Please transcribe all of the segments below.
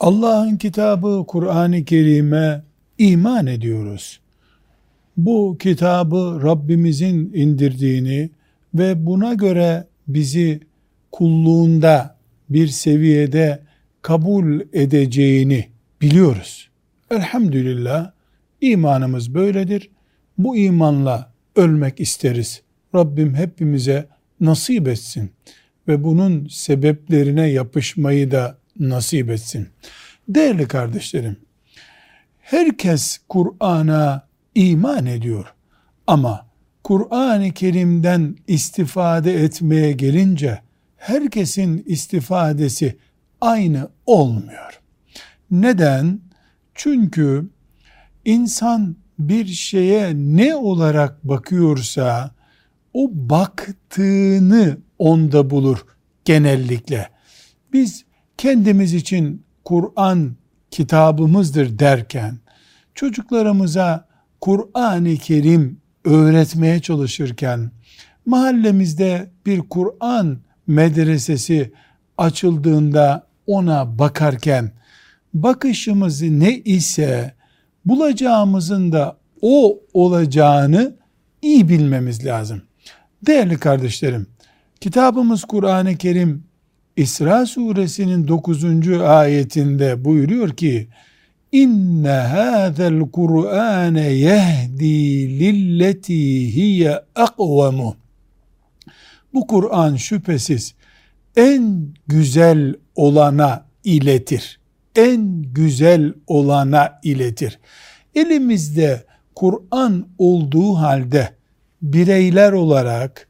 Allah'ın kitabı Kur'an-ı Kerim'e iman ediyoruz. Bu kitabı Rabbimizin indirdiğini ve buna göre bizi kulluğunda bir seviyede kabul edeceğini biliyoruz. Elhamdülillah imanımız böyledir. Bu imanla ölmek isteriz. Rabbim hepimize nasip etsin ve bunun sebeplerine yapışmayı da nasip etsin. Değerli kardeşlerim, herkes Kur'an'a iman ediyor ama Kur'an-ı Kerim'den istifade etmeye gelince herkesin istifadesi aynı olmuyor. Neden? Çünkü insan bir şeye ne olarak bakıyorsa o baktığını onda bulur genellikle. Biz kendimiz için Kur'an kitabımızdır derken çocuklarımıza Kur'an-ı Kerim öğretmeye çalışırken mahallemizde bir Kur'an medresesi açıldığında ona bakarken bakışımız ne ise bulacağımızın da o olacağını iyi bilmemiz lazım. Değerli kardeşlerim, kitabımız Kur'an-ı Kerim İsra suresinin 9. ayetinde buyuruyor ki İnne hâzel Kur'âne yehdi lilleti hiye akvamu Bu Kur'an şüphesiz en güzel olana iletir. En güzel olana iletir. Elimizde Kur'an olduğu halde bireyler olarak,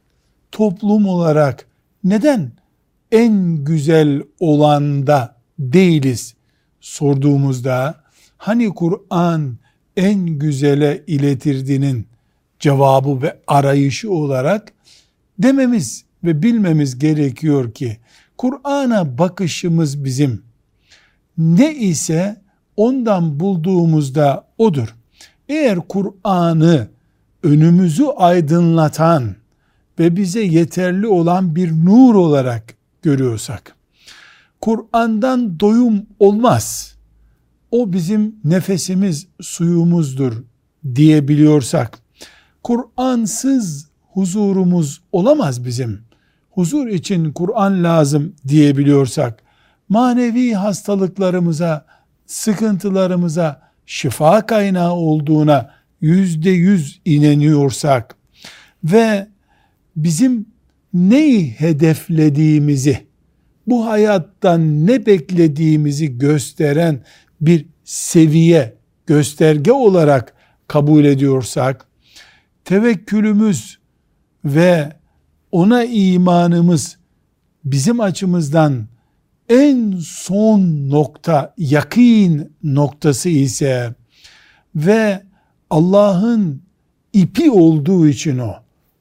toplum olarak neden en güzel olanda değiliz sorduğumuzda hani Kur'an en güzele iletirdiğinin cevabı ve arayışı olarak dememiz ve bilmemiz gerekiyor ki Kur'an'a bakışımız bizim ne ise ondan bulduğumuzda odur. Eğer Kur'an'ı önümüzü aydınlatan ve bize yeterli olan bir nur olarak görüyorsak, Kur'an'dan doyum olmaz. O bizim nefesimiz, suyumuzdur diyebiliyorsak, Kur'ansız huzurumuz olamaz bizim. Huzur için Kur'an lazım diyebiliyorsak, manevi hastalıklarımıza, sıkıntılarımıza şifa kaynağı olduğuna yüzde yüz ineniyorsak ve bizim neyi hedeflediğimizi, bu hayattan ne beklediğimizi gösteren bir seviye, gösterge olarak kabul ediyorsak, tevekkülümüz ve ona imanımız bizim açımızdan en son nokta, yakin noktası ise ve Allah'ın ipi olduğu için o,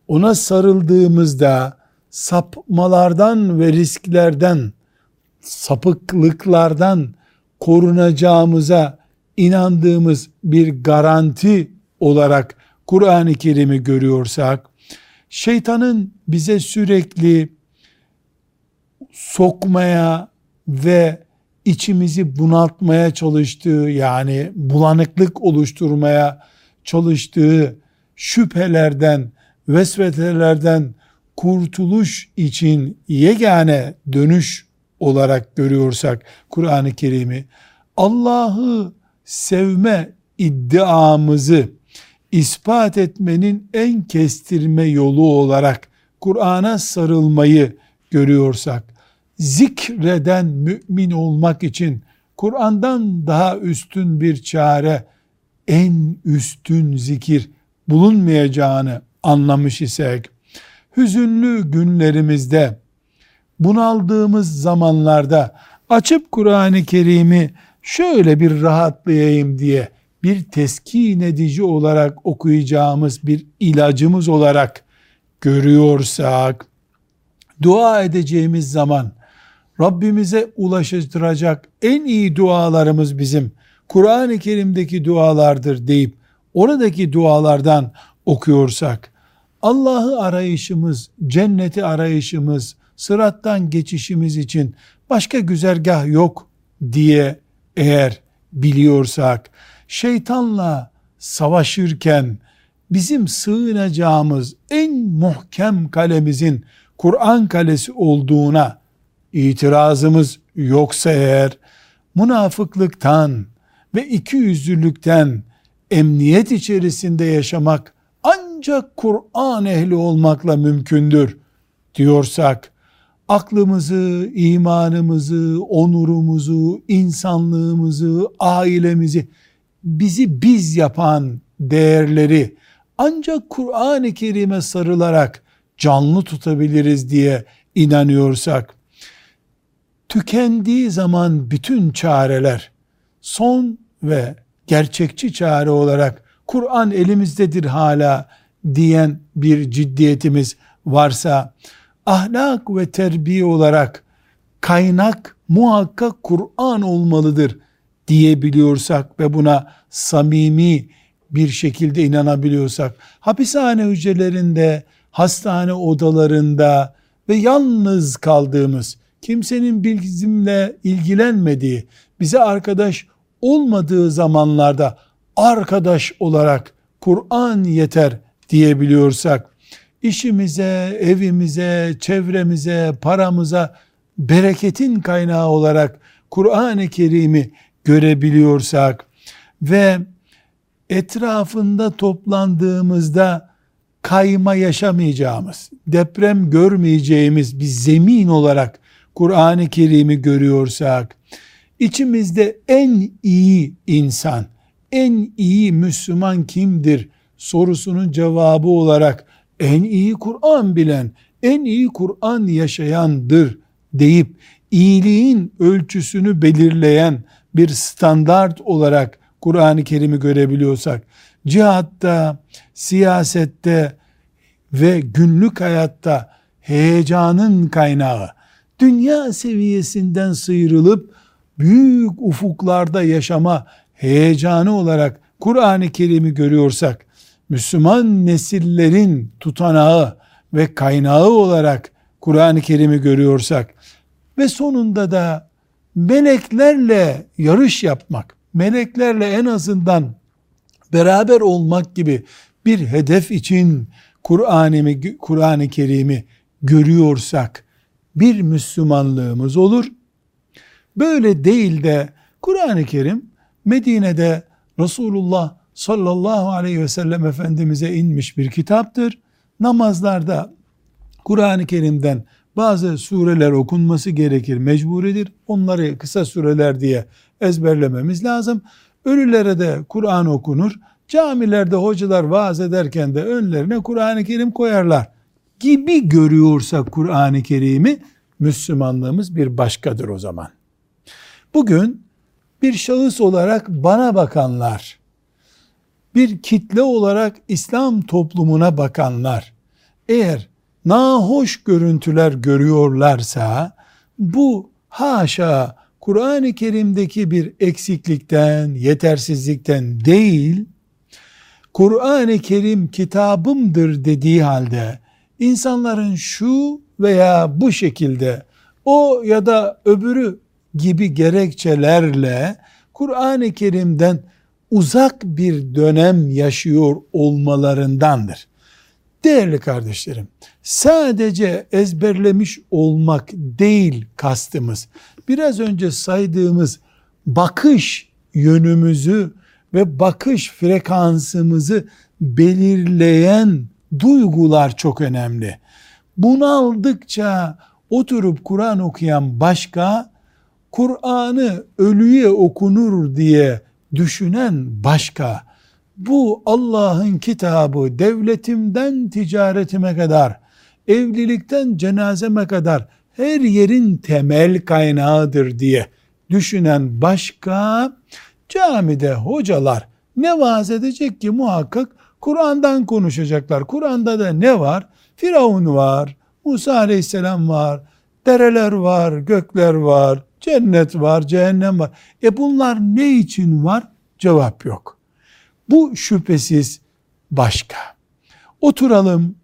ona sarıldığımızda sapmalardan ve risklerden, sapıklıklardan korunacağımıza inandığımız bir garanti olarak Kur'an-ı Kerim'i görüyorsak, şeytanın bize sürekli sokmaya ve içimizi bunaltmaya çalıştığı yani bulanıklık oluşturmaya çalıştığı şüphelerden, vesvetelerden kurtuluş için yegane dönüş olarak görüyorsak Kur'an-ı Kerim'i Allah'ı sevme iddiamızı ispat etmenin en kestirme yolu olarak Kur'an'a sarılmayı görüyorsak zikreden mümin olmak için Kur'an'dan daha üstün bir çare en üstün zikir bulunmayacağını anlamış isek hüzünlü günlerimizde bunaldığımız zamanlarda açıp Kur'an-ı Kerim'i şöyle bir rahatlayayım diye bir teskin edici olarak okuyacağımız bir ilacımız olarak görüyorsak dua edeceğimiz zaman Rabbimize ulaştıracak en iyi dualarımız bizim Kur'an-ı Kerim'deki dualardır deyip oradaki dualardan okuyorsak Allah'ı arayışımız, cenneti arayışımız, sırattan geçişimiz için başka güzergah yok diye eğer biliyorsak, şeytanla savaşırken bizim sığınacağımız en muhkem kalemizin Kur'an kalesi olduğuna itirazımız yoksa eğer, münafıklıktan ve ikiyüzlülükten emniyet içerisinde yaşamak ancak Kur'an ehli olmakla mümkündür diyorsak, aklımızı, imanımızı, onurumuzu, insanlığımızı, ailemizi, bizi biz yapan değerleri ancak Kur'an-ı Kerim'e sarılarak canlı tutabiliriz diye inanıyorsak, tükendiği zaman bütün çareler son ve gerçekçi çare olarak Kur'an elimizdedir hala diyen bir ciddiyetimiz varsa ahlak ve terbiye olarak kaynak muhakkak Kur'an olmalıdır diyebiliyorsak ve buna samimi bir şekilde inanabiliyorsak hapishane hücrelerinde, hastane odalarında ve yalnız kaldığımız kimsenin bizimle ilgilenmediği, bize arkadaş olmadığı zamanlarda arkadaş olarak Kur'an yeter diyebiliyorsak, işimize, evimize, çevremize, paramıza bereketin kaynağı olarak Kur'an-ı Kerim'i görebiliyorsak ve etrafında toplandığımızda kayma yaşamayacağımız, deprem görmeyeceğimiz bir zemin olarak Kur'an-ı Kerim'i görüyorsak, içimizde en iyi insan, en iyi Müslüman kimdir sorusunun cevabı olarak en iyi Kur'an bilen, en iyi Kur'an yaşayandır deyip iyiliğin ölçüsünü belirleyen bir standart olarak Kur'an-ı Kerim'i görebiliyorsak, cihatta, siyasette ve günlük hayatta heyecanın kaynağı, dünya seviyesinden sıyrılıp büyük ufuklarda yaşama heyecanı olarak Kur'an-ı Kerim'i görüyorsak, Müslüman nesillerin tutanağı ve kaynağı olarak Kur'an-ı Kerim'i görüyorsak ve sonunda da meleklerle yarış yapmak, meleklerle en azından beraber olmak gibi bir hedef için Kur'an-ı Kerim'i görüyorsak bir Müslümanlığımız olur. Böyle değil de Kur'an-ı Kerim Medine'de Resulullah sallallahu aleyhi ve sellem Efendimiz'e inmiş bir kitaptır. Namazlarda Kur'an-ı Kerim'den bazı sureler okunması gerekir, mecburidir. Onları kısa sureler diye ezberlememiz lazım. Ölülere de Kur'an okunur. Camilerde hocalar vaaz ederken de önlerine Kur'an-ı Kerim koyarlar. Gibi görüyorsa Kur'an-ı Kerim'i Müslümanlığımız bir başkadır o zaman. Bugün bir şahıs olarak bana bakanlar, bir kitle olarak İslam toplumuna bakanlar, eğer nahoş görüntüler görüyorlarsa, bu haşa Kur'an-ı Kerim'deki bir eksiklikten, yetersizlikten değil, Kur'an-ı Kerim kitabımdır dediği halde, insanların şu veya bu şekilde, o ya da öbürü gibi gerekçelerle Kur'an-ı Kerim'den uzak bir dönem yaşıyor olmalarındandır. Değerli kardeşlerim, sadece ezberlemiş olmak değil kastımız. Biraz önce saydığımız bakış yönümüzü ve bakış frekansımızı belirleyen duygular çok önemli. Bunaldıkça oturup Kur'an okuyan başka, Kur'an'ı ölüye okunur diye düşünen başka. Bu Allah'ın kitabı devletimden ticaretime kadar, evlilikten cenazeme kadar her yerin temel kaynağıdır diye düşünen başka, camide hocalar ne vaaz edecek ki muhakkak Kur'an'dan konuşacaklar. Kur'an'da da ne var? Firavun var, Musa aleyhisselam var, dereler var, gökler var, cennet var, cehennem var. E bunlar ne için var? Cevap yok. Bu şüphesiz başka. Oturalım.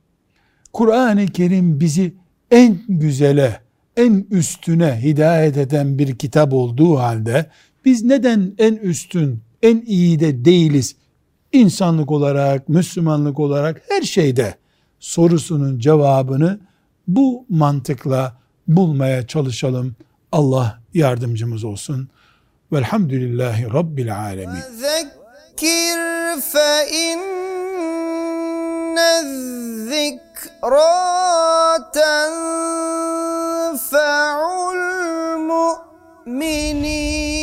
Kur'an-ı Kerim bizi en güzele, en üstüne hidayet eden bir kitap olduğu halde biz neden en üstün, en iyi de değiliz? İnsanlık olarak, Müslümanlık olarak her şeyde sorusunun cevabını bu mantıkla bulmaya çalışalım. Allah yardımcımız olsun. Velhamdülillahi Rabbil alemin. Zekir fe inne zikra tenfe'ul mu'minin